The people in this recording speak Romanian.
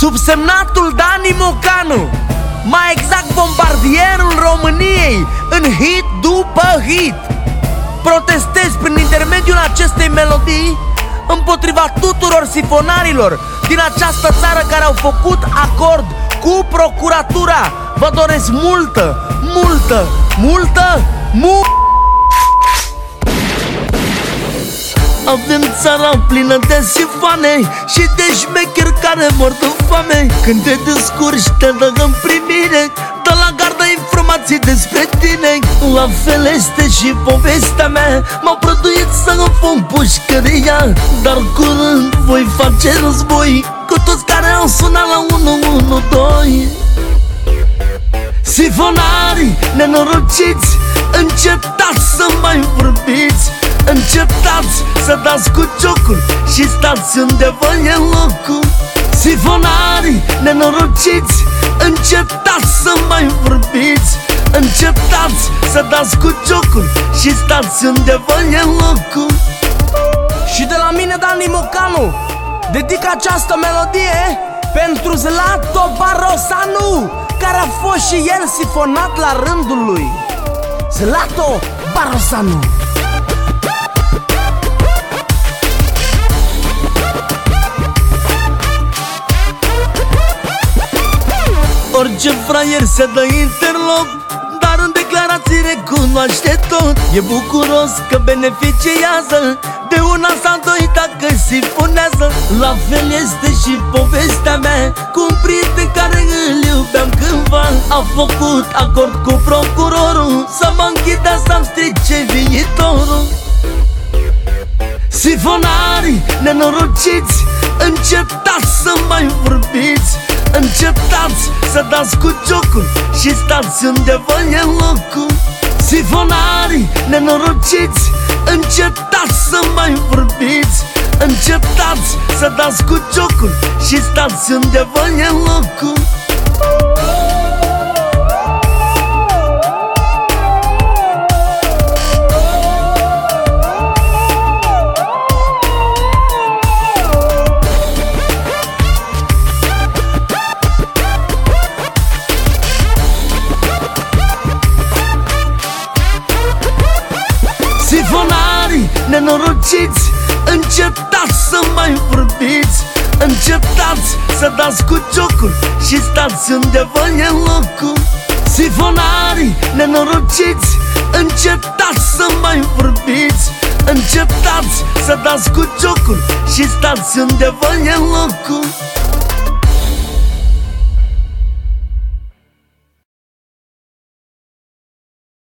Subsemnatul Dani Mocanu Mai exact bombardierul României În hit după hit. Protestez prin intermediul acestei melodii Împotriva tuturor sifonarilor Din această țară care au făcut acord cu procuratura. Vă doresc multă, multă, multă, multă Avem țara plină de sifoane Și de șmecheri care mor de foame. Când te descurci te dă în primire Dă la garda informații despre tine. La fel este și povestea mea M-au prăduit să îmi pun pușcăria Dar curând voi face război Cu toți care au sunat la 112 Sifonarii nenorociți Încetați să mai vorbiți Încetați să dați cu ciocul Și stați unde vă e locul. Sifonarii nenorociți Încetați să mai vorbiți. Încetați să dați cu ciocul Și stați unde vă e locul. Și de la mine Dani Mocanu Dedic această melodie pentru Zlato Barosanu Care a fost și el sifonat la rândul lui. Zlato Barosanu Orice fraier se dă interloc Dar în declarații recunoaște tot. E bucuros că beneficiază De una sau doi dacă sifonează La fel este și povestea mea Cu un prieten care îl iubeam cândva. A făcut acord cu procurorul Să mă închidea să-mi strice viitorul. Sifonarii nenorociți Încetați să mai vorbiți Încetați să dați cu ciocul Și stați unde vă e locul. Sifonarii nenorociți Încetați să mai vorbiți Încetați să dați cu ciocul Și stați unde vă e locul nenorociți Încetați să mai vorbiți Încetați să dați cu ciocul Și stați unde vă e locul. Sifonarii nenorociți Încetați să mai vorbiți Încetați să dați cu ciocul Și stați unde vă e locul